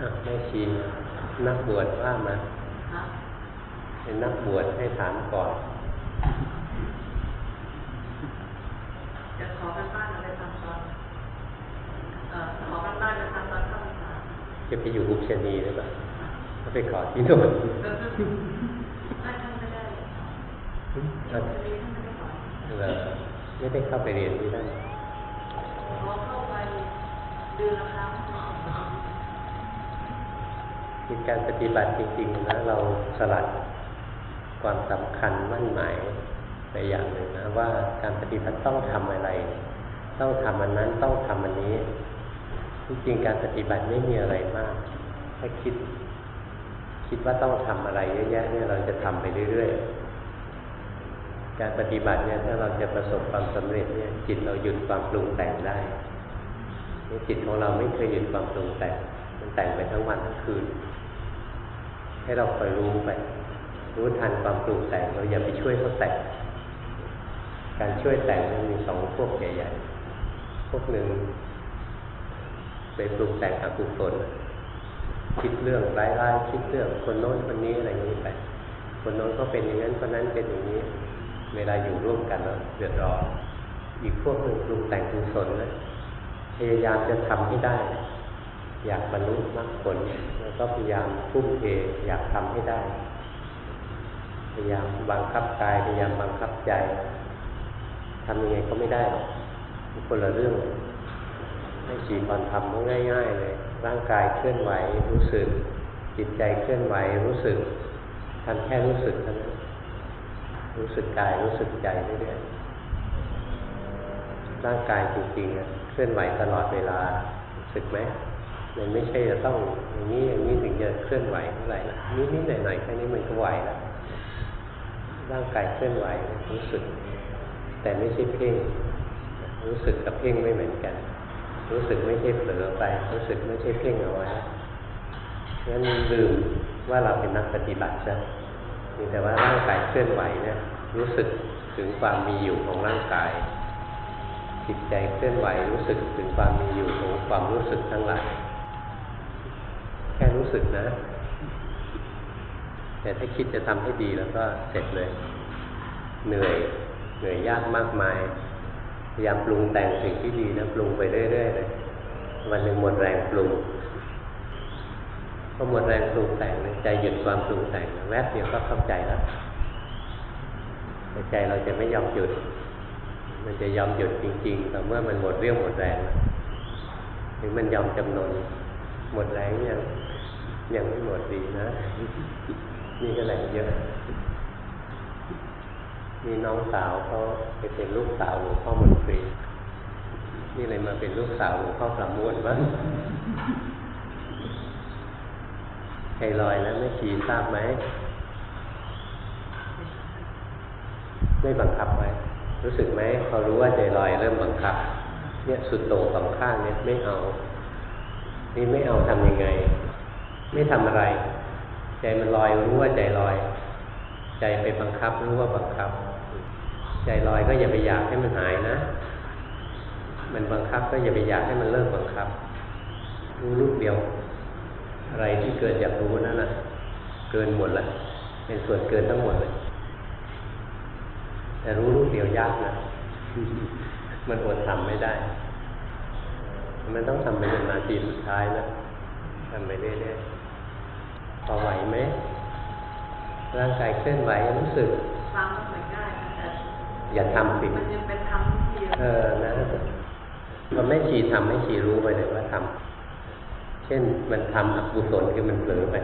อะแม่ชีนักบวชว่ามาฮะเป็นนักบวชให้ถามก่อนจะขอกันบ้านอะไรทำตอนเอ่อขอกันบ้านจะทำตอนเข้าพรรษาจะไปอยู่อุชนีหรือเปล่าก็ไปขอที่โน่นไม่ท่านไม่ได้ท่านไม่ได้ขอเหรอไม่ได้เข้าไปเรียนที่นั่นขอเข้าไปเดือนละครั้ง คือการปฏิบัติจริงๆนะเราสลัดความสำคัญมั่นหมายไปอย่างหนึ่งนะว่าการปฏิบัติต้องทำอะไร ต้องทำอันนั้นต้องทำอันนี้ที่จริงการปฏิบัติไม่มีอะไรมาก ถ้าคิด คิดว่าต้องทำอะไรเยอะแยะเนี่ยเราจะทำไปเรื่อยๆ การปฏิบัติเนี่ยถ้าเราจะประสบความสำเร็จเนี่ยจิตเราหยุดความปรุงแต่งได้จิตของเราไม่เคยหยุดความปรุงแต่งมันแต่งไปทั้งวันทั้งคืน ให้เราคอยรู้ไป รู้ทันความปรุงแต่งเราอย่าไปช่วยเขาแต่งการช่วยแต่งมันมีสองพวกใหญ่ๆ พวกหนึ่งไปปรุงแต่งอกุศลคิดเรื่องร้ายๆคิดเรื่องคนโน้นคนนี้อะไรอย่างนี้ไป คนโน้นก็เป็นอย่างนั้นคนนั้นเป็นอย่างนี้ เวลาอยู่ร่วมกันแล้วเดือดร้อนอีกพวกหนึ่งปรุงแต่งกุศลนะพยายามจะทำให้ได้ อยากบรรลุมรรคผลแล้วก็พยายามทุ่มเทอยากทำให้ได้ พยายามบังคับกายพยายามบังคับใจทำยังไงก็ไม่ได้หรอกคนละเรื่องให้สีพรทำก็ง่าย ๆ เลย ร่างกายเคลื่อนไหวรู้สึก จิตใจเคลื่อนไหวรู้สึกทำแค่รู้สึกเท่านั้นรู้สึกกายรู้สึกใจเรื่อยๆร่างกายจริงๆเคลื่อนไหวตลอดเวลารู้สึกไหม มันไม่ใช่จะต้องอย่างนี้อย่างนี้ถึงจะเคลื่อนไหวเท่าไหร่นะนิดๆหน่อยๆแค่นี้มันก็ไหวแล้วร่างกายเคลื่อนไหวรู้สึก แต่ไม่ใช่เพ่งรู้สึกกับเพ่งไม่เหมือนกัน รู้สึกไม่ใช่เผลอไป รู้สึกไม่ใช่เพ่งเอาไว้งั้นลืมว่าเราเป็นนักปฏิบัติซะมีแต่ว่าร่างกายเคลื่อนไหวเนี่ย รู้สึกถึงความมีอยู่ของร่างกายจิตใจเคลื่อนไหวรู้สึกถึงความมีอยู่ของความรู้สึกทั้งหลาย ค่รู้สึกนะ แต่ถ้าคิดจะทำให้ดีแล้วก็เสร็จเลย เหนื่อย เหนื่อยยากมากมาย พยายามปรุงแต่งสิ่งที่ดีนะปรุงไปเรื่อยๆเลยวันหนึ่งหมดแรงปรุงพอหมดแรงปรุงแต่งใจหยุดความปรุงแต่งแวบเดียวก็เข้าใจแล้วแต่ใจเราจะไม่ยอมหยุด มันจะยอมหยุดจริงๆ แต่เมื่อมันหมดเรี่ยวหมดแรงแล้วถึงมันยอมจำนนหมดแรงยัง ยังไม่หมดดีนะ นี่ก็แรงเยอะ มีน้องสาวเขาไปเป็นลูกสาวหลวงพ่อมนตรี นี่เลยมาเป็นลูกสาวหลวงพ่อประมวลบ้งใครลอยแล้วไม่ชีทราบไหม ไม่บังคับไว้ รู้สึกไหมพอรู้ว่าใจลอยเริ่มบังคับ เนี่ยสุดโต่งสองข้างเนี่ยไม่เอา นี่ไม่เอาทำยังไง ไม่ทำอะไร ใจมันลอยรู้ว่าใจลอย ใจไปบังคับรู้ว่าบังคับ ใจลอยก็อย่าไปอยากให้มันหายนะ มันบังคับก็อย่าไปอยากให้มันเลิกบังคับ รู้ลูกเดียว อะไรที่เกินจากรู้นั่นนะเกินหมดละเป็นส่วนเกินทั้งหมดเลย แต่รู้ลูกเดียวยากนะมันอดทำไม่ได้ มันต้องทำเป็นนาทีสุดท้ายนะทำไปเรื่อยๆ พอไหวไหมร่างกายเคลื่อนไหวรู้สึกฟังก็เหมือนง่ายแต่อย่าทำสิมันยังเป็นทำที่เดียวเออนะพอไม่ชีทำไม่ชีรู้ไปเลยว่าทำเช่นมันทำอกุศลคือมันเผลอไป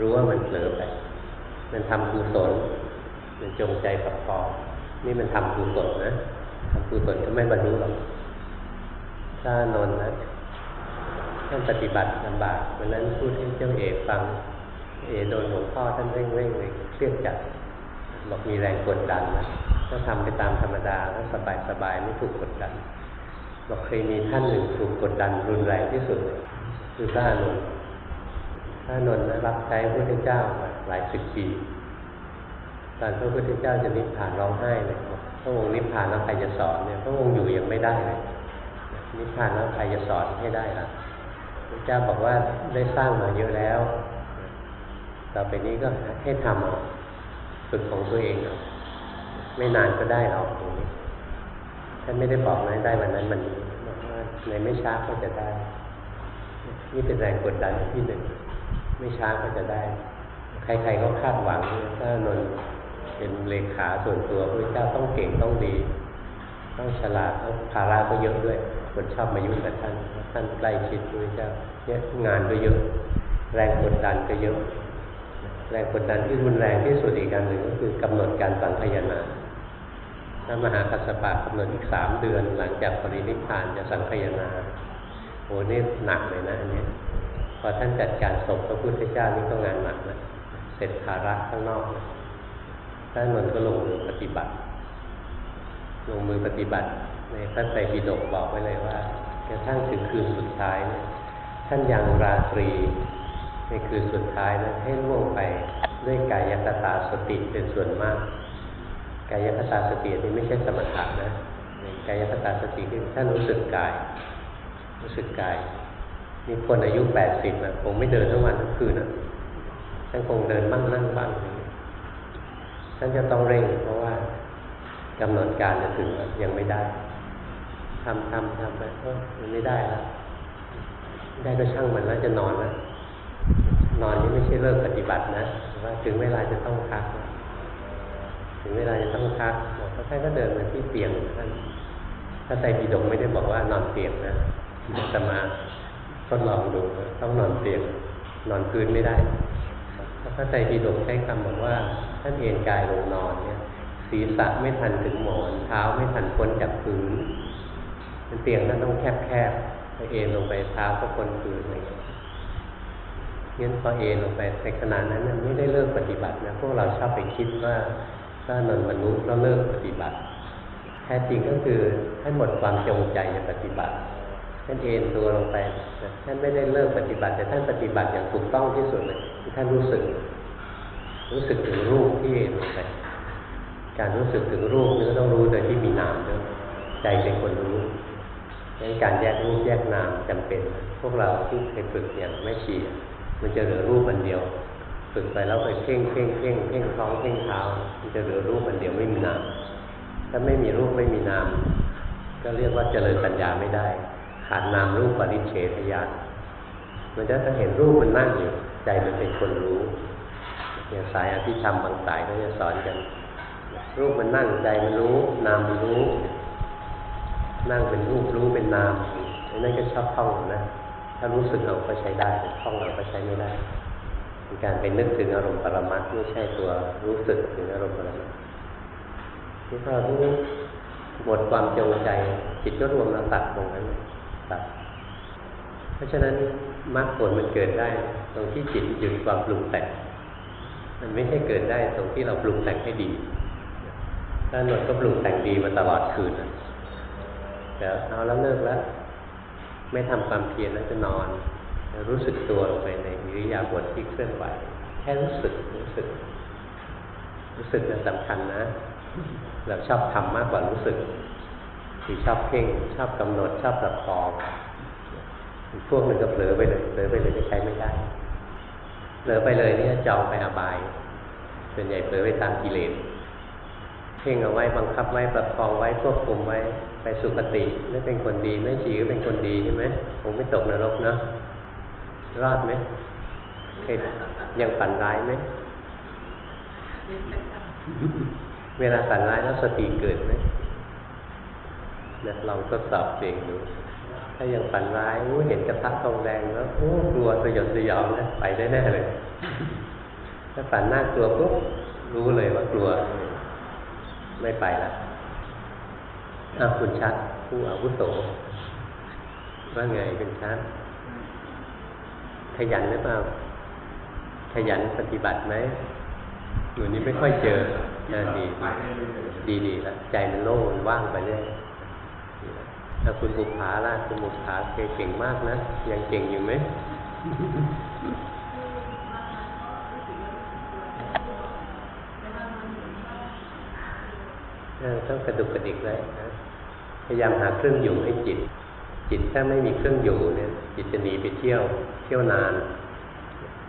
รู้ว่ามันเผลอไป มันทำกุศลมันจงใจประกอบนี่มันทำกุศลนะทำกุศลก็ไม่บรรลุหรอกถ้านนท์นะ ท่านปฏิบัติลำบากวันนั้นพูดให้เจ้าเอกฟัง เอโดนหลวงพ่อท่านเร่งเร่งเลยเครียดจัดบอกมีแรงกดดันนะถ้าทำไปตามธรรมดาก็สบายสบายไม่ถูกกดดันบอกเคยมีท่านหนึ่งถูกกดดันรุนแรงที่สุด คือพระอานนท์พระอานนท์นะรับใช้พระพุทธเจ้ามาหลายสิบปีตอนพระพุทธเจ้าจะนิพพานร้องไห้เลยพระองค์นิพพานแล้วใครจะสอนเนี่ยพระองค์อยู่ยังไม่ได้เลยนิพพานแล้วใครจะสอนให้ได้ล่ะ ระเจ้าบอกว่าได้สร้างมาเยอะแล้ว ต่อไปนี้ก็ให้ทำเอาฝึกของตัวเองเอาไม่นานก็ได้หรอกตรงนี้ท่านไม่ได้บอกนะได้วันนั้นมันนี้บอกว่าในไม่ช้าก็จะได้ นี่เป็นแรงกดดันที่หนึ่งไม่ช้าก็จะได้ ใครๆก็คาดหวังถ้านนเป็นเลขาส่วนตัวพระเจ้าต้องเก่งต้องดี ต้องฉลาดต้องภาระก็เยอะด้วยคนชอบมายุ่งกับท่าน ท่านใกล้ชิดพระเจ้าเนี่ยงานก็เยอะ แรงกดดันก็เยอะ แรงกดดันที่รุนแรงที่สุดอีกการหนึ่งก็คือกำหนดการสังคายนาถ้ามหากัสสปะกำหนดอีกสามเดือน หลังจากปรินิพานจะสังคายนาโอ้นี่หนักเลยนะอันนี้พอท่านจัดการศพพระพุทธเจ้านี่ก็งานหนักนะเสร็จภาระข้างนอกนะท่านนนก็ลงมือปฏิบัติ ลงมือปฏิบัติในพระไตรปิฎกบอกไว้เลยว่า กระทั่งถึงคืนสุดท้ายเนี่ยท่านยังราตรีในคืนสุดท้ายนะให้ล่วงไปด้วยกายคตาสติเป็นส่วนมาก กายคตาสตินี้ไม่ใช่สมถะนะกายคตาสติคือท่านรู้สึกกาย รู้สึกกายมีคนอายุแปดสิบนะคงไม่เดินทั้งวันทั้งคืนนะท่านคงเดินบ้างนั่งบ้างอย่างท่านจะต้องเร่งเพราะว่ากำหนดการจะถึงยังไม่ได้ ทำทำทำไปเออมันไม่ได้แล้วได้ก็ช่างมันแล้วจะนอนแล้วนอนนี่ไม่ใช่เลิกปฏิบัตินะว่าถึงเวลาจะต้องพัก ถึงเวลาจะต้องพักเพราะท่านก็เดินมาที่เตียงท่านถ้าใจปิฎกไม่ได้บอกว่านอนเตียงนะจะมาทดลองดูต้องนอนเตียง นอนพื้นไม่ได้เพราะพระไตรปิฎกใช้คำบอกว่า ท่านเอนกายลงนอนเนี่ยศีรษะไม่ทันถึงหมอน เท้าไม่ทันพ้นจากพื้น เป็นเตียงนั้นต้องแคบๆไปเอนลงไปเท้าก็พ้นพื้นอะไรอย่างเงี้ยงั้นพอเอนลงไปในขณะนั้นน่ะไม่ได้เลิกปฏิบัตินะพวกเราชอบไปคิดว่าถ้านอนมนุษย์ก็เลิกปฏิบัติ แท้จริงก็คือท่านหมดความจงใจจะปฏิบัติท่านเอนตัวลงไปท่านไม่ได้เลิกปฏิบัติ แต่ท่านปฏิบัติอย่างถูกต้องที่สุดเลยคือท่านรู้สึก รู้สึกถึงรูปที่เอนลงไปการรู้สึกถึงรูปนี่ก็ต้องรู้โดยที่มีนามด้วยใจเป็นคนรู้ ดังการแยกรูปแยกนามจำเป็น พวกเราที่เคยฝึกอย่างไม่ชีมันจะเหลือรูปอันเดียว ฝึกไปแล้วไปเพ่งเพ่งเพ่งเพ่งท้องเพ่งเท้า มันจะเหลือรูปอันเดียวไม่มีนาม ถ้าไม่มีรูปไม่มีนาม ก็เรียกว่าเจริญปัญญาไม่ได้ ขาดนามรูปปริเฉทญาณมันจะต้องเห็นรูปมันนั่งอยู่ ใจมันเป็นคนรู้อย่างสายอภิธรรมบางสายก็จะสอนกัน รูปมันนั่งใจมันรู้ นามมันรู้ นั่งเป็นรูปรู้เป็นนามไอ้นั่นก็ชอบท่องนะ ถ้ารู้สึกเอาก็ใช้ได้ท่องเอาก็ใช้ไม่ได้เป็นการไปนึกถึงอารมณ์ปรมัตถ์ไม่ใช่ตัวรู้สึกถึงอารมณ์ปรมัตถ์ที่พอรู้หมดความจงใจ จิตก็รวมแล้วตัดตรงนั้นตัดเพราะฉะนั้นมรรคผลมันเกิดได้ ตรงที่จิตหยุดความปรุงแต่งมันไม่ใช่เกิดได้ตรงที่เราปรุงแต่งให้ดีถ้าหนวดก็ปรุงแต่งดีมาตลอดคืน นะเดี๋ยวเอาแล้วเลิกแล้ว ไม่ทำความเพียรแล้วจะนอน รู้สึกตัวลงไปในอิริยาบถที่เคลื่อนไหว แค่รู้สึกรู้สึก รู้สึกนั้นสำคัญนะ เราชอบทำมากกว่ารู้สึกคือชอบเพ่งชอบกำหนดชอบประคองอีกพวกหนึงก็เผลอไปเลยเผลอไปเลยก็ใช้ไม่ได้เผลอไปเลยเนี่ยจองไปอบายส่วนใหญ่เผลอไปตามกิเลสเพ่งเอาไว้บังคับไว้ประคองไว้ควบคุมไว้ ไปสุคติไม่เป็นคนดีไม่ชีก็เป็นคนดีใช่ไหมคงไม่ตกนรกเนาะรอดไหมเคยยังฝันร้ายไหมเวลาฝันร้ายแล้วสติเกิดไหมนะลองทดสอบเองดูถ้ายังฝันร้ายอู้เห็นกระทะทองแดงแล้วโอ้กลัวสยดสยองนะไปได้แน่เลย ถ้าฝันน่ากลัวปุ๊บรู้เลยว่ากลัว ไม่ไปละ อ้าคุณชัด ผู้อาวุโสว่าไงคุณชัดขยันหรือเปล่า ขยันปฏิบัติไหมอยู่นี้ไม่ค่อยเจอนะดีดีดีแล้วใจมันโล่งว่างไปเรื่อยถ้าคุณบุภาล่ะคุณบุภาเคยเก่งมากนะ ยังเก่งอยู่ไหมต้องกระดุกกระดิกไว้นะ พยายามหาเครื่องอยู่ให้จิต จิตถ้าไม่มีเครื่องอยู่เนี่ย จิตจะหนีไปเที่ยว เที่ยวนาน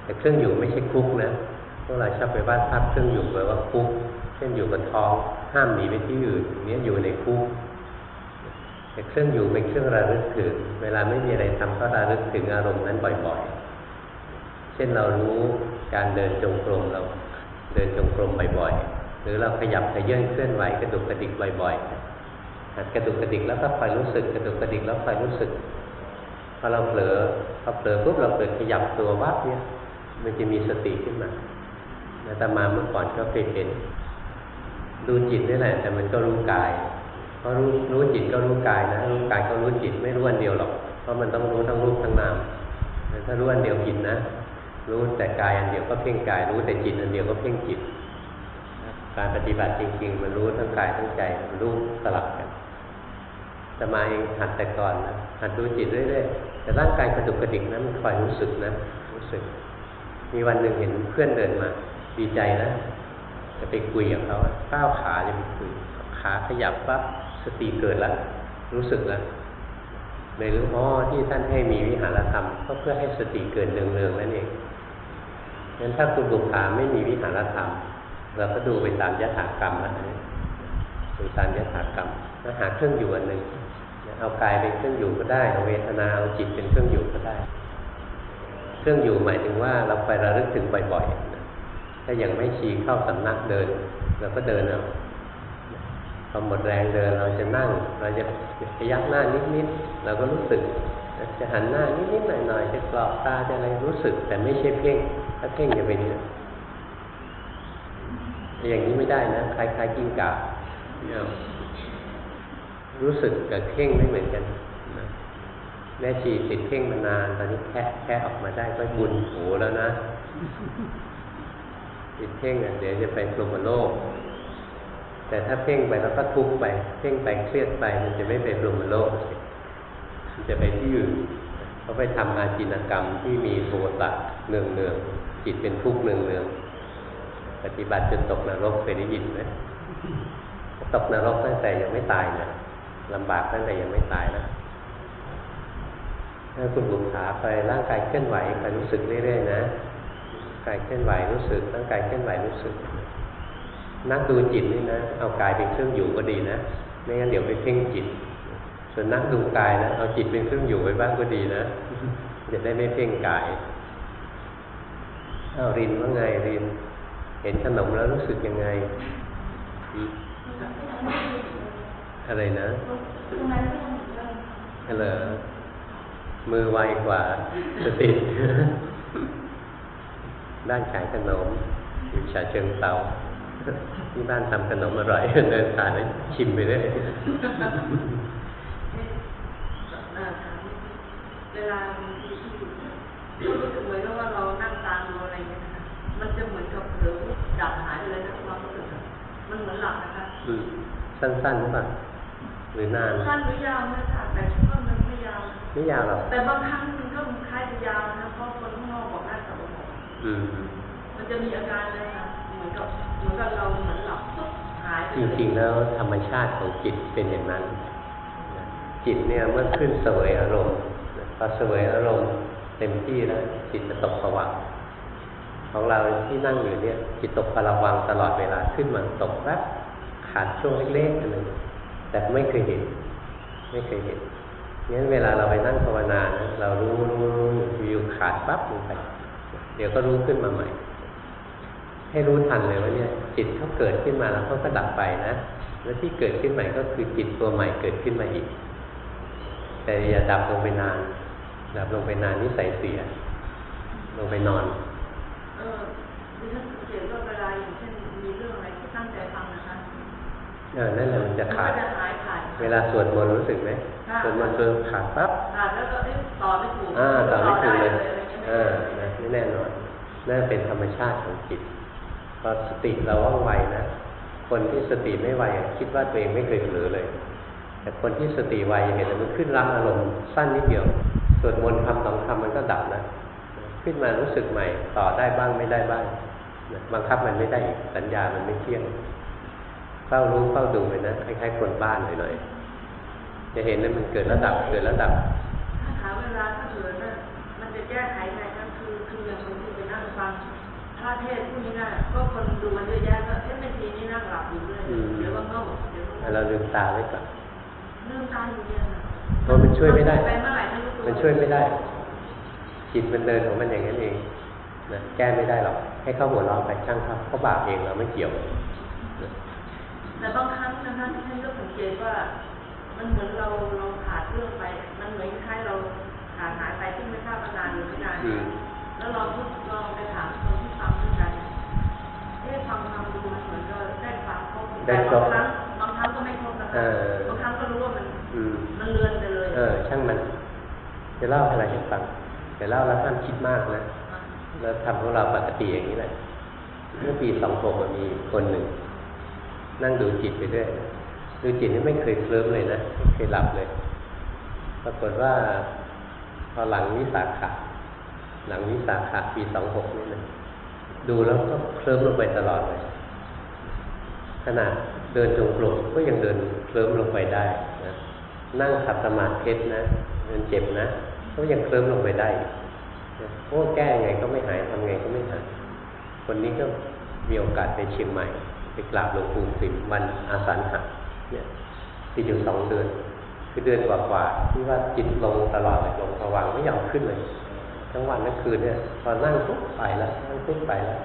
แต่เครื่องอยู่ไม่ใช่คุกนะพวกเราชอบไปวาดภาพเครื่องอยู่แปลว่าคุกเช่นอยู่กับท้องห้ามหนีไปที่อื่นอย่างนี้ยอยู่ในคุกแต่เครื่องอยู่เป็นเครื่องระลึกถึง เวลาไม่มีอะไรทำก็ระลึกถึงอารมณ์นั้นบ่อยๆ เช่นเรารู้การเดินจงกรมเราเดินจงกรมบ่อยๆ หรือเราขยับขยื่นเคลื่อนไหวกระดุกกระดิกบ่อยๆ กระดุกกระดิกแล้วก็คอยรู้สึก กระดุกกระดิกแล้วคอยรู้สึกพอเราเผลอพอเผลอปุ๊บเราเกิดขยับตัววับเนี่ยมันจะมีสติขึ้นมาอาตมาเมื่อก่อนก็เคยเป็นดูจิตนี่แหละ แต่มันก็รู้กายเพราะรู้รู้จิตก็รู้กายนะรู้กายก็รู้จิตไม่รู้อันเดียวหรอก เพราะมันต้องรู้ทั้งรูปทั้งนามถ้ารู้อันเดียวผิดนะ รู้แต่กายอันเดียวก็เพ่งกาย รู้แต่จิตอันเดียวก็เพ่งจิต การปฏิบัติจริง ๆ มันรู้ทั้งกายทั้งใจมันรู้สลับกัน ตมาเองหัดแต่ก่อนนะหัดดูจิตเรื่อยๆแต่ร่างกายกระดุกกระดิกนะมันคอยรู้สึกนะรู้สึก มีวันหนึ่งเห็นเพื่อนเดินมาดีใจนะจะไปคุยกับเขาก้าวขาจะไปคุยขาขยับปั๊บสติเกิดแล้วรู้สึกแล้วเลยรู้อ๋อที่ท่านให้มีวิหารธรรมก็เพื่อให้สติเกิดเนืองๆนั่นเองงั้นถ้าคุณบุคคาไม่มีวิหารธรรมเราก็ดูไปตามยถากรรมนะดูตามยถากรรมแล้วหาเครื่องอยู่อันหนึ่ง เอากายเป็นเครื่องอยู่ก็ได้เอาเวทนาเอาจิตเป็นเครื่องอยู่ก็ได้ เครื่องอยู่หมายถึงว่าเราไประลึกถึงบ่อยๆ ถ้ายังไม่ชีเข้าสำนักเดินเราก็เดินเอาพอหมดแรงเดินเราจะนั่ง เราจะพยักหน้านิดๆเราก็รู้สึก จะหันหน้านิดๆหน่อยๆจะกรอบตาจะอะไรรู้สึก แต่ไม่ใช่เพ่งถ้าเพ่งจะเป็นอย่างนี้ไม่ได้นะคล้ายๆกิ้งก่าเนี่ย รู้สึกกับเพ่งไม่เหมือนกันนะแม่ชีติดเพ่งมานาน ตอนนี้แค่แค่ออกมาได้ก็บุญโหแล้วนะติดเพ่งอะเดี๋ยวจะไปปรุมโลก แต่ถ้าเพ่งไปแล้วก็ทุกไป เพ่งไปเครียดไป มันจะไม่ไปปรุมโลกมันจะไปที่อื่นเขาไปทำอาจินกรรมที่มีโทสะเนืองเนืองจิตเป็นทุกข์เนืองเนืองปฏิบัติจนตกนรกเคยได้ยินไหมตกนรกตั้งแต่ยังไม่ตายนะ ลำบากตั้งแต่ยังไม่ตายนะถ้าคุณบุญขาไปร่างกายเคลื่อนไหวไปรู้สึกเรื่อยๆนะกายเคลื่อนไหวรู้สึกร่างกายเคลื่อนไหวรู้สึก นักดูจิตนี่นะ เอากายเป็นเครื่องอยู่ก็ดีนะไม่งั้นเดี๋ยวไปเพ่งจิต ส่วนนักดูกายนะเอาจิตเป็นเครื่องอยู่ไว้บ้างก็ดีนะจะได้ไม่เพ่งกายเอารินว่าไงริน เห็นขนมแล้วรู้สึกยังไง อืมอะไรนะอะไรมือไวกว่าสติด้านขายขนมอยู่ฉะเชิงเตาที่บ้านทำขนมอร่อยเดินผ่านแล้วชิมไปเลยเวลาเรารู้สึกเหมือนกับว่าเรานั่งตามดูอะไรอย่างเงี้ยนะคะมันจะเหมือนกับเผลอดับหายไปเลยนะความรู้สึกอะมันเหมือนหลับนะคะอืมสั้นๆหรือเปล่า หรือนานสั้นหรือยาวนะค่ะแต่ช่วงมันไม่ยาวไม่ยาวหรอกแต่บางครั้งมันก็คล้ายจะยาวนะเพราะคนข้างนอกบอกน่าจะบอกอืมมันจะมีอาการเลยค่ะเหมือนกับเหมือนกับเราเหมือนหลับปุ๊บหายไปจเลยริงๆแล้วธรรมชาติของจิตเป็นอย่างนั้นนะจิตเนี่ยเมื่อขึ้นเสวยอารมณ์นะพอเสวยอารมณ์เต็มที่แล้วจิตจะตกผวังค์ของเราที่นั่งอยู่เนี่ยจิตตกผวังค์ตลอดเวลาขึ้นมาตกแป๊บขาดช่วงเล็กๆอันหนึ่ง แต่ไม่เคยเห็น ไม่เคยเห็นงั้นเวลาเราไปนั่งภาวนานะเรารู้รู้รู้อยู่ขาดปั๊บลงไป เดี๋ยวก็รู้ขึ้นมาใหม่ ให้รู้ทันเลยว่าเนี่ยจิตเขาเกิดขึ้นมาแล้วเขาก็ดับไปนะแล้วที่เกิดขึ้นใหม่ก็คือจิตตัวใหม่เกิดขึ้นมาอีก แต่อย่าดับลงไปนาน ดับลงไปนานนิสัยเสีย ลงไปนอน เออดิฉันสังเกตว่าเวลาอย่างเช่นมีเรื่องอะไรที่ตั้งใจฟังนะ เออนั่นแหละมันจะมันขาดก็จะหายขาด เวลาสวดมนต์รู้สึกไหมค่ะสวดมนต์จนขาดปั๊บขาดแล้วก็เอ๊ะต่อไม่ถูกอ่าต่อไม่ถูกเลยต่อได้อะไรอย่างเงี้ยอ่านะนี่แน่นอนนั่นเป็นธรรมชาติของจิตพอสติเราว่องไวนะคนที่สติไม่ไวอะคิดว่าตัวเองไม่เคยเผลอเลย แต่คนที่สติไวเห็นไหมมันขึ้นรับอารมณ์สั้นนิดเดียวสวดมนต์คำสองคำมันก็ดับนะขึ้นมารู้สึกใหม่ ต่อได้บ้างไม่ได้บ้างนะบังคับมันไม่ได้อีกสัญญามันไม่เที่ยง เฝ้ารู้เฝ้าดูไปนะคล้ายๆคนบ้านหน่อยๆจะเห็นนะมันเกิดระดับเกิดระดับถ้าถามเวเวลาถ้าเผื่อน่ะมันจะแก้ไขไงก็คือคืออย่างบางทีไปนั่งฟังพระเทศน์ผู้นี้น่ะก็คนดูมันเยอะแยะก็เอ๊ะไม่ทีนี่นั่งหลับอยู่เลยเดี๋ยวก็โง่เดี๋ยวก็โง่เราลืมตาไว้ก่อนเรื่องตายอยู่เนี่ยนะเพราะมันช่วยไม่ได้ไปเมื่อไหร่ไม่รู้ตัวมันช่วยไม่ได้ จิตมันเดินของมันอย่างนั้นเองนะแก้ไม่ได้หรอก ให้เข้าหัวเราะไปช่างเขาเขาบาปเองเราไม่เกี่ยวนะ แต่บางครั้งนะคะที่ฉันก็สังเกตว่า มันเหมือนเราเราขาดเรื่องไป มันเหมือนคล้ายๆเราขาดหายไปที่ไม่ทราบว่านานหรือไม่นานอืมแล้วลองพูดลองไปถามคนที่ฟังด้วยกันเอ๊ะฟังฟังดูมันเหมือนก็ได้ฟังครบได้แต่ครบาบงครั้งบางครั้งก็ไม่ครบนะคะเออบางครั้งก็รู้ว่ามันอืมมันเลือนไปเลย เออ ช่างมันจะเล่าอะไรให้ฟังจะเล่าแล้วห้ามคิดมากนะแล้วทำของเราปกติอย่างนี้แหละเมื่อปีสองหกมีคนหนึ่ง นั่งดูจิตไปเรื่อยดูจิตนี่ไม่เคยเคลิ้มเลยนะไม่เคยหลับเลย ปรากฏว่า พอหลังวิสาขะหลังวิสาขะปีสองหกนี่นะดูแล้วก็เคลิ้มลงไปตลอดเลย ขนาดเดินจงกรมก็ยังเดินเคลิ้มลงไปได้นะนั่งขัดสมาธินะเดินเจ็บนะก็ยังเคลิ้มลงไปได้โอ้แก้ไงก็ไม่หายทำไงก็ไม่หายคนนี้ก็มีโอกาสไปเชียงใหม่ ไปกราบหลวงปู่สิมวันอาสาฬหะเนี่ยที่อยู่สองเดือน คือเดือนกว่าๆที่ว่าจิตลงตลอดเลยลงภวังไม่ยอมขึ้นเลย ทั้งวันทั้งคืนเนี่ยพอนั่งปุ๊บไปแล้วนั่งปุ๊บไปแล้ว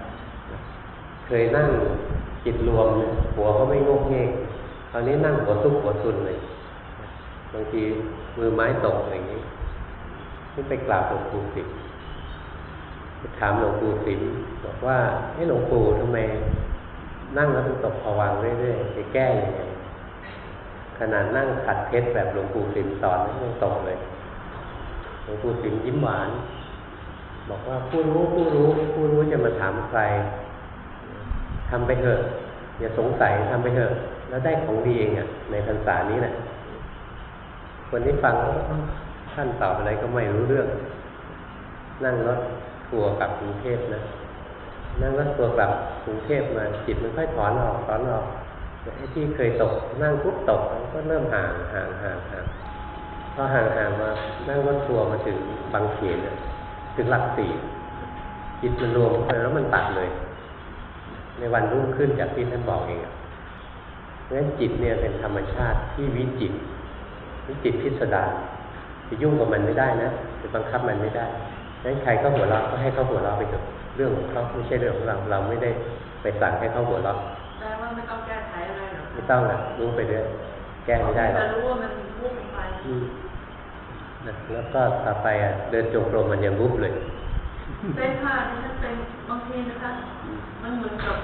เคยนั่งจิตรวมเนี่ยหัวก็ไม่งกเงกตอนนี้นั่งหัวซุกหัวซุนเลยบางทีมือไม้ตกอย่างนี้นี่ไปกราบหลวงปู่สิมถามหลวงปู่สิมบอกว่าให้หลวงปู่ทำไม นั่งแล้วมันตกผวังเรื่อยๆไปแก้ยังไงขนาดนั่งขัดเพชรแบบหลวงปู่สิมสอนยังตกเลยหลวงปู่สิมยิ้มหวาน บอกว่าผู้รู้ผู้รู้ผู้รู้จะมาถามใครทำไปเถอะอย่าสงสัยทำไปเถอะแล้วได้ของดีเองอะ ในพรรษานี้แหละคนที่ฟังท่านตอบอะไรก็ไม่รู้เรื่อง นั่งรถทัวร์กลับกรุงเทพนะ นั่งรถทัวกลับกรุงเทพมาจิตมันค่อยถอนออกถอนออกไอ้ที่เคยตกนั่งปุ๊บตกก็เริ่มห่างห่างห่างห่างพอห่างห่างมานั่งรถทัวร์มาถึงบางเขนน่ะถึงหลักสี่จิตมันรวมเข้าไปแล้วมันตัดเลย ในวันรุ่งขึ้นจากที่ท่านบอกเองเพราะฉะนั้นจิตเนี่ยเป็นธรรมชาติที่วิจิตวิจิตพิสดารจะยุ่งกับมันไม่ได้นะจะบังคับมันไม่ได้งั้นใครก็หัวเราะก็ให้เขาหัวเราะไปเถอะ เรื่องของเขาไม่ใช่เรื่องของเรา เราไม่ได้ไปสั่งให้เขาหัวเราะแปลว่าไม่ต้องแก้ไขอะไรหรอกไม่ต้องนะรู้ไปเรื่อยแก้ไม่ได้หรอกแต่รู้ว่ามันพุ่งไปอืมนะแล้วก็ต่อไปอะเดินจงกรมมันยังวุบเลยเป็นค่ะที่ฉันเป็นบางทีนะคะมันเหมือนกับ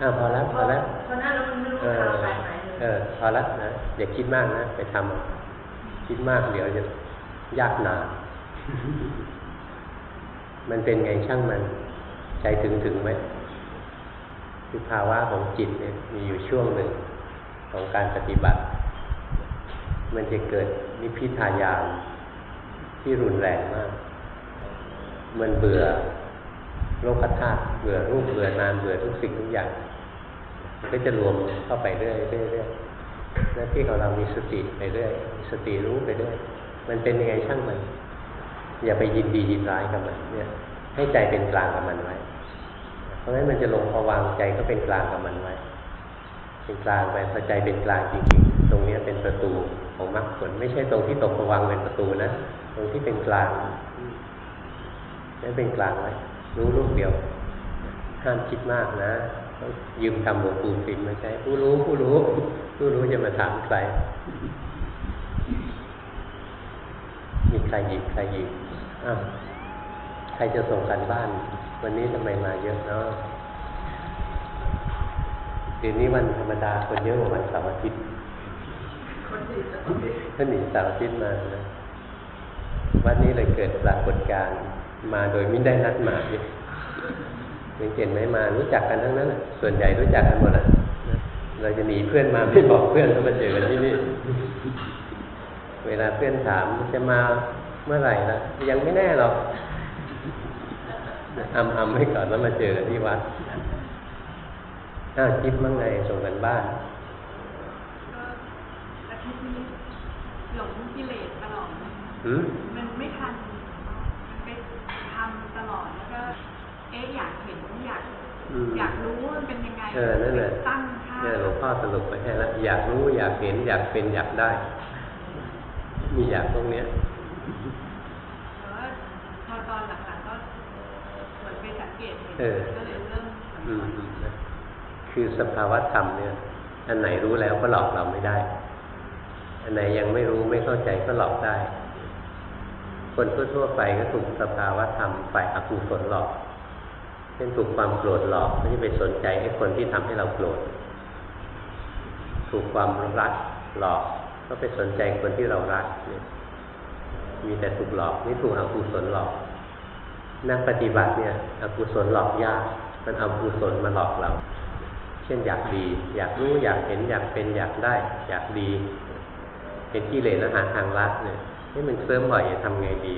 อ้าวพอแล้วพอแล้วพอหน้าแล้วมันไม่รู้เออทางไปไหนเลยเออพอแล้วนะอย่าคิดมากนะไปทำคิดมากเดี๋ยวจะยากหนามันเป็นไงช่างมัน ใจถึงถึงไหมคือภาวะของจิตเนี่ยมีอยู่ช่วงหนึ่งของการปฏิบัติ มันจะเกิดนิพพิทายานที่รุนแรงมาก มันเบื่อโลกธาตุเบื่อรูปเบื่อนามเบื่อทุกสิ่งทุกอย่างมันก็จะรวมเข้าไปเรื่อยๆเรื่อยหน้าที่ของเรามีสติไปเรื่อยสติรู้ไปเรื่อยมันเป็นยังไงช่างมัน อย่าไปยินดียินร้ายกับมันเนี่ย ให้ใจเป็นกลางกับมันไว้ ราะฉะนั้นมันจะลงพวังใจก็เป็นกลางกับมันไว้ เป็นกลางไปพอใจเป็นกลางจริงๆ ตรงเนี้เป็นประตูของมรรคผลไม่ใช่ตรงที่ตกพวังเป็นประตูนะ ตรงที่เป็นกลางนั่นเป็นกลางไว้ รู้ลูกเดียว ห้ามคิดมากนะ ยืมคำหลวงปู่สิมมาใช้ ผู้รู้ผู้รู้ ผู้รู้จะมาถามใคร มีใครหยิบใครหยิบอ้าวใครจะส่งกันบ้าน วันนี้ทำไมมาเยอะเนาะเดี๋ยวนี้วันธรรมดาคนเยอะกว่าวันเสาร์อาทิตย์คนที่จะต้องถ้าหนีเสาร์อาทิตย์มานะวันนี้เลยเกิดปรากฏการณ์มาโดยไม่ได้นัดหมายยังเห็นไหมมารู้จักกันทั้งนั้นน่ะส่วนใหญ่รู้จักกันหมดอะนะเราจะหนีเพื่อนมาไม่บอกเพื่อนแล้วมาเจอกันที่นี่ เวลาเพื่อนถามจะมาเมื่อไหร่ละยังไม่แน่หรอก อำอำๆไว้ก่อนแล้วมาเจอกันที่วัดอ้าวจิ๊บมั่งไงส่งกันบ้านก็อาทิตย์นี้หลงกิเลสตลอดหืมมันไม่ทันตลอดแล้วก็ เอ๊ะอยากเห็นอยากอืมอยากรู้ว่ามันเป็นยังไงเออนั่นแหละตั้งค่าเนี่ยหลวงพ่อสรุปไปให้แล้วอยากรู้อยากเห็นอยากเป็นอยากได้ มีอยากตรงเนี้ย แต่ว่าพอตอนหลังๆก็เหมือนไปสัง เอออือคือสภาวะธรรมเนี่ย อันไหนรู้แล้วก็หลอกเราไม่ได้ อันไหนยังไม่รู้ไม่เข้าใจก็หลอกได้ คนทั่วๆไปก็ถูกสภาวะธรรมฝ่ายอกุศลหลอกเช่นถูกความโกรธหลอกก็จะไปสนใจไอ้คนที่ทำให้เราโกรธ ถูกความรักหลอก ก็ไปสนใจคนที่เรารักเนี่ยมีแต่ถูกหลอกนี่ถูกอกุศลหลอก นักปฏิบัติเนี่ยอกุศลหลอกยาก มันเอากุศลมาหลอกเรา เช่นอยากดี อยากรู้อยากเห็นอยากเป็นอยากได้ อยากดี เป็นกิเลสอาหารทางลัดเนี่ยนี่มันเคลิ้มบ่อยจะทำไงดี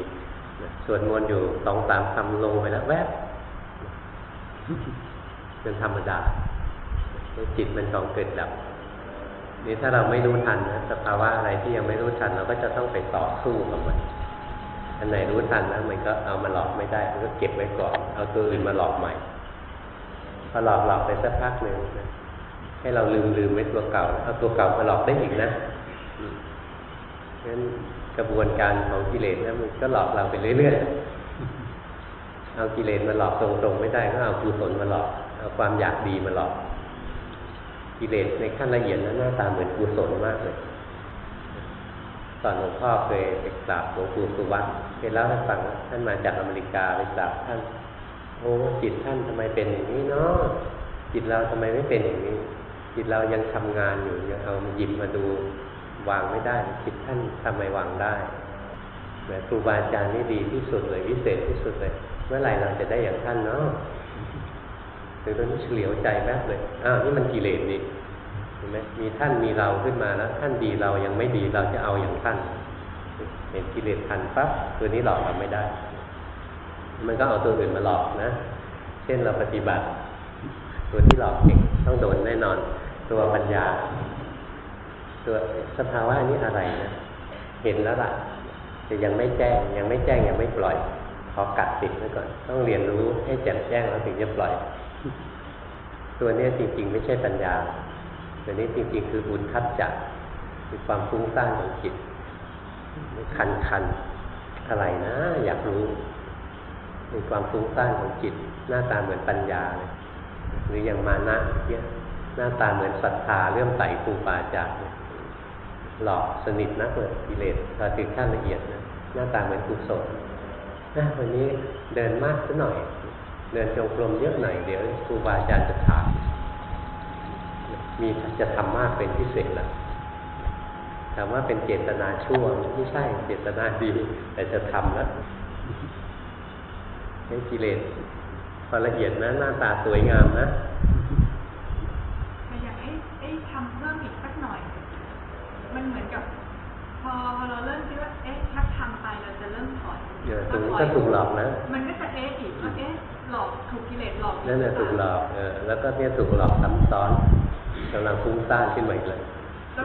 สวดมนต์อยู่สองสามคำลงไปแล้วแวบเป็นธรรมดาจิตมันต้องเกิดดับนี่ถ้าเราไม่รู้ทันนะสภาวะอะไรที่ยังไม่รู้ทันเราก็จะต้องไปต่อสู้กับมัน อันไหนรู้ทันแล้วมันก็เอามาหลอกไม่ได้มันก็เก็บไว้ก่อน เอาตัวอื่นมาหลอกใหม่พอหลอกหลอกไปสักพักหนึ่งนะให้เราลืมลืมไว้ตัวเก่าเอาตัวเก่ามาหลอกได้อีกนะอืมงั้นกระบวนการของกิเลสนะมันก็หลอกเราไปเรื่อยๆเอากิเลสมาหลอกตรงๆไม่ได้ก็เอากุศลมาหลอกเอาความอยากดีมาหลอก กิเลสในขั้นละเอียดนั้นหน้าตาเหมือนกุศลมากเลย ตอนหลวงพ่อเคยไปกราบหลวงปู่สุวัตเคยเล่าให้ฟังท่านมาจากอเมริกาไปกราบท่านโอ้จิตท่านทำไมเป็นอย่างนี้เนาะจิตเราทำไมไม่เป็นอย่างนี้ จิตเรายังทำงานอยู่ยังเอามาหยิบมาดูวางไม่ได้ จิตท่านทำไมวางได้แหมครูบาอาจารย์นี่ดีที่สุดเลยวิเศษที่สุดเลย เมื่อไหร่เราจะได้อย่างท่านเนาะถึงตอนนี้เฉลียวใจแป๊บเลยอ้าวนี่มันกิเลสนี่ เห็นไหมมีท่านมีเราขึ้นมาแล้วท่านดีเรายังไม่ดีเราจะเอาอย่างท่านเห็นกิเลสทันปั๊บตัวนี้หลอกเราไม่ได้ มันก็เอาตัวอื่นมาหลอกนะ เช่นเราปฏิบัติ ตัวที่หลอกเก่งต้องโดนแน่นอน ตัวปัญญา ตัวสภาวะนี้อะไรนะเห็นแล้วล่ะแต่ยังไม่แจ้ง ยังไม่แจ้งยังไม่ปล่อย ขอกัดติดไว้ก่อน ต้องเรียนรู้ให้แจ่มแจ้งแล้วถึงจะปล่อย ตัวนี้จริง ๆ ไม่ใช่ปัญญา ตัวนี้จริงๆคืออุนทัศจักคือความฟุ้งซ่านของจิต คันคันๆอะไรนะ อยากรู้เป็นความฟุ้งซ่านของจิต หน้าตาเหมือนปัญญาเลยหรืออย่างมานะเนี่ยหน้าตาเหมือนศรัทธาเรื่อมใสครูบาอาจารย์หลอกสนิทนักเลยกิเลสพอถึงขั้นละเอียดนะหน้าตาเหมือนกุศลนะวันนี้เดินมากสักหน่อย เดินจงกรมเยอะหน่อยเดี๋ยวครูบาอาจารย์จะถาม มีจะทำมากเป็นพิเศษละถามว่าเป็นเจตนาชั่วไม่ใช่เจตนาดี แต่จะทำแล้วนี่กิเลสพอละเอียดนะหน้าตาสวยงามนะแต่อย่างไอ้ไอ้ทำเพิ่มอีกสักหน่อย มันเหมือนกับพอพอเราเริ่มคิดว่าเอ๊ะถ้าทำไปเราจะเริ่มถอยเดี๋ยวตรงนี้ก็ถูกหลอกนะ มันก็จะเอ๊ะอีกว่าเอ๊ะหลอกถูกกิเลสหลอกนั่นแหละถูกหลอกเออแล้วก็เนี่ยถูกหลอกซ้ำซ้อน กำลังฟุ้งซ่านขึ้นมาอีกเลย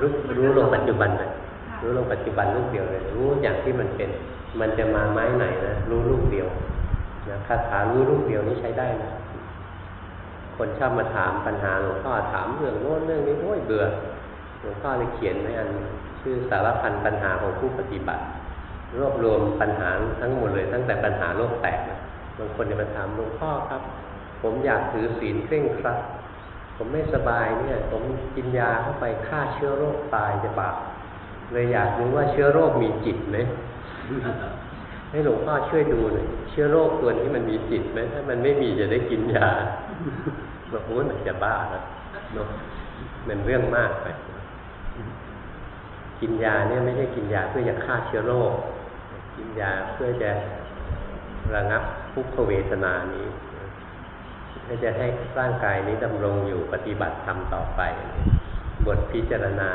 รู้รู้ลงปัจจุบันเลยรู้ลงปัจจุบันลูกเดียวเลย รู้อย่างที่มันเป็น มันจะมาไม้ไหนนะรู้ลูกเดียวนะคาถารู้ลูกเดียวนี้ใช้ได้นะคนชอบมาถามปัญหาหลวงพ่อถามเรื่องโน้นเรื่องนี้โอ้ยเบื่อหลวงพ่อเลยเขียนไว้อันชื่อสารพันปัญหาของผู้ปฏิบัติ รวบรวมปัญหาทั้งหมดเลย ตั้งแต่ปัญหาโลกแตกนะบางคนจะมาถามหลวงพ่อครับ ผมอยากถือศีลเคร่งครัด ผมไม่สบายเนี่ย ผมกินยาเข้าไปฆ่าเชื้อโรคตายจะบาปเลยอยากรู้ว่าเชื้อโรคมีจิตไหมให้หลวงพ่อช่วยดูหน่อยเชื้อโรคตัวนี้มันมีจิตไหมถ้ามันไม่มีจะได้กินยาบอกโอ้ยมันจะบ้าแล้วเนาะมันเรื่องมากไป กินยาเนี่ยไม่ใช่กินยาเพื่อจะฆ่าเชื้อโรค กินยาเพื่อจะระงับทุกขเวทนานี้ เพื่อจะให้ร่างกายนี้ดำรงอยู่ปฏิบัติธรรมต่อไป บทพิจารณา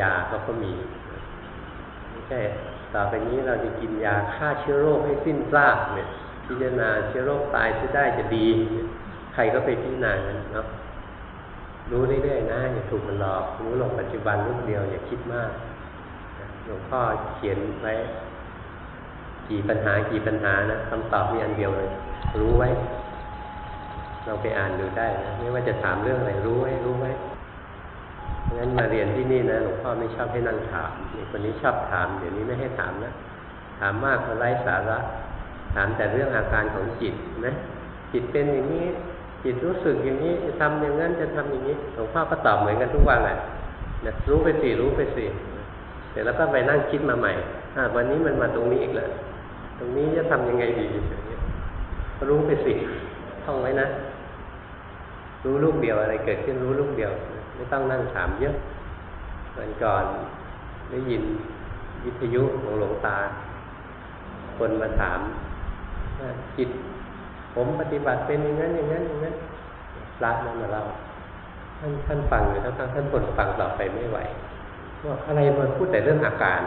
ยาเขาก็มีไม่ใช่ต่อไปนี้เราจะกินยาฆ่าเชื้อโรคให้สิ้นซากเนี่ย พิจารณาเชื้อโรคตายจะได้จะดี ใครก็ไปพิจารณาเนาะรู้เรื่อยๆนะอย่าถูกมันหลอกรู้ลงปัจจุบันลูกเดียวอย่าคิดมากหลวงพ่อเขียนไว้ กี่ปัญหากี่ปัญหานะคำตอบมีอันเดียวเลย รู้ไว้ ลองไปอ่านดูได้นะไม่ว่าจะถามเรื่องอะไรรู้ไว้รู้ไว้เพราะฉะนั้นมาเรียนที่นี่นะหลวงพ่อไม่ชอบให้นั่งถามนี่คนนี้ชอบถาม เดี๋ยวนี้ไม่ให้ถามนะถามมากก็ไร้สาระถามแต่เรื่องอาการของจิตนะจิตเป็นอย่างนี้ จิตรู้สึกอย่างนี้จะทำอย่างนั้นจะทำอย่างนี้หลวงพ่อก็ตอบเหมือนกันทุกวันแหละนะรู้ไปสิรู้ไปสิเสร็จแล้วก็ไปนั่งคิดมาใหม่อ่าวันนี้มันมาตรงนี้อีกแล้วตรงนี้จะทำยังไงดีอย่ารู้ไปสิท่องไว้นะ รู้ลูกเดียวอะไรเกิดขึ้นรู้ลูกเดียว ไม่ต้องนั่งถามเยอะวันก่อนได้ยินวิทยุของหลวงตา คนมาถามจิต ผมปฏิบัติเป็นอย่างนั้นอย่างนั้นอย่างนั้นพระนั่นมาเล่าท่านท่านฟังอยู่ท่านท่านคนฟังต่อไปไม่ไหวว่าอะไรมาพูดแต่เรื่องอาการ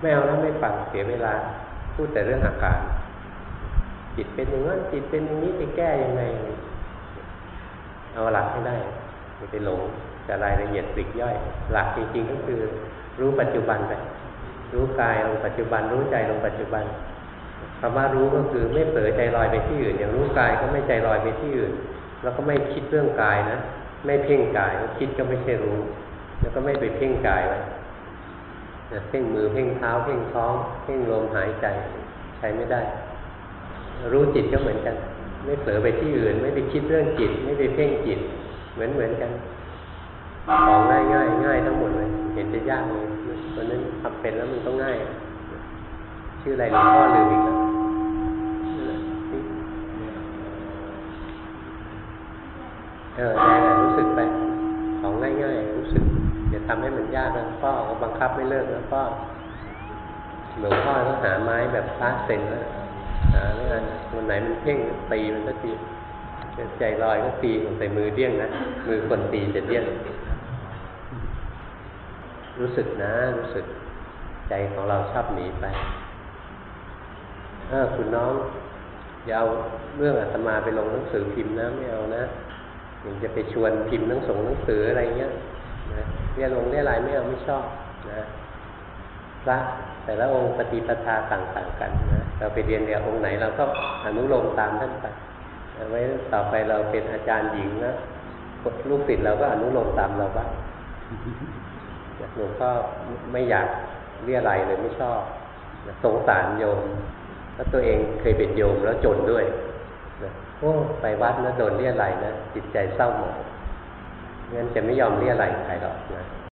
ไม่เอาแล้วไม่ฟังเสียเวลา พูดแต่เรื่องอาการ จิตเป็นอย่างนั้นจิตเป็นอย่างนี้จะแก้ยังไง เอาหลักให้ได้ไม่ไปหลงแต่รายละเอียดปลีกย่อย หลักจริงๆก็คือรู้ปัจจุบันไปรู้กายลงปัจจุบัน รู้ใจลงปัจจุบันคำว่ารู้ก็คือไม่เผลอใจลอยไปที่อื่น อย่างรู้กายก็ไม่ใจลอยไปที่อื่น แล้วก็ไม่คิดเรื่องกายนะไม่เพ่งกายคิดก็ไม่ใช่รู้ แล้วก็ไม่ไปเพ่งกายไว้นะเพ่งมือเพ่งเท้าเพ่งท้อง เพ่งลมหายใจใช้ไม่ได้ รู้จิตก็เหมือนกัน ไม่เผลอไปที่อื่น ไม่ไปคิดเรื่องจิต ไม่ไปเพ่งจิต เหมือนเหมือนกันของง่ายง่ายง่ายทั้งหมดเลย เห็นจะยากเลยเพราะนั้นทำเป็นแล้วมันก็ง่าย ชื่ออะไรหลวงพ่อลืมอีกแล้วเออแรงรู้สึกไปของง่ายๆรู้สึกอย่าทำให้มันยากนะพ่อก็บังคับไม่เลิกนะพ่อหลวงพ่อต้องหาไม้แบบพลาสเซนแล้ว หาไม่อันวันไหนมันเพ่งตีมันก็ตีใจลอยก็ตีใส่มือเดี้ยงนะมือคนตีจะเดี้ยงรู้สึกนะ รู้สึกใจของเราชอบหนีไปเออคุณน้องอย่าเอาเรื่องอาตมาไปลงหนังสือพิมพ์นะไม่เอานะอยังจะไปชวนพิมพ์หนังส่งหนังสืออะไรเงี้ยนะเรียลงเรียกอะไรไม่เอาไม่ชอบนะพระแต่ละองค์ปฏิปทาต่างๆกันนะ เราไปเรียนเรียองค์ไหนเราก็อนุโลมตามท่านไปเอาไว้ต่อไปเราเป็นอาจารย์หญิงนะลูกศิษย์เราก็อนุโลมตามเราบ้างหลวงพ่อไม่อยากเรียอะไรเลยไม่ชอบสงสารโยมแล้วตัวเองเคยเป็นโยมแล้วจนด้วยโอ้ไปวัดแล้วโดนเรียอะไรนะจิตใจเศร้าหมองงั้นจะไม่ยอมเรียอะไรใครหรอกนะ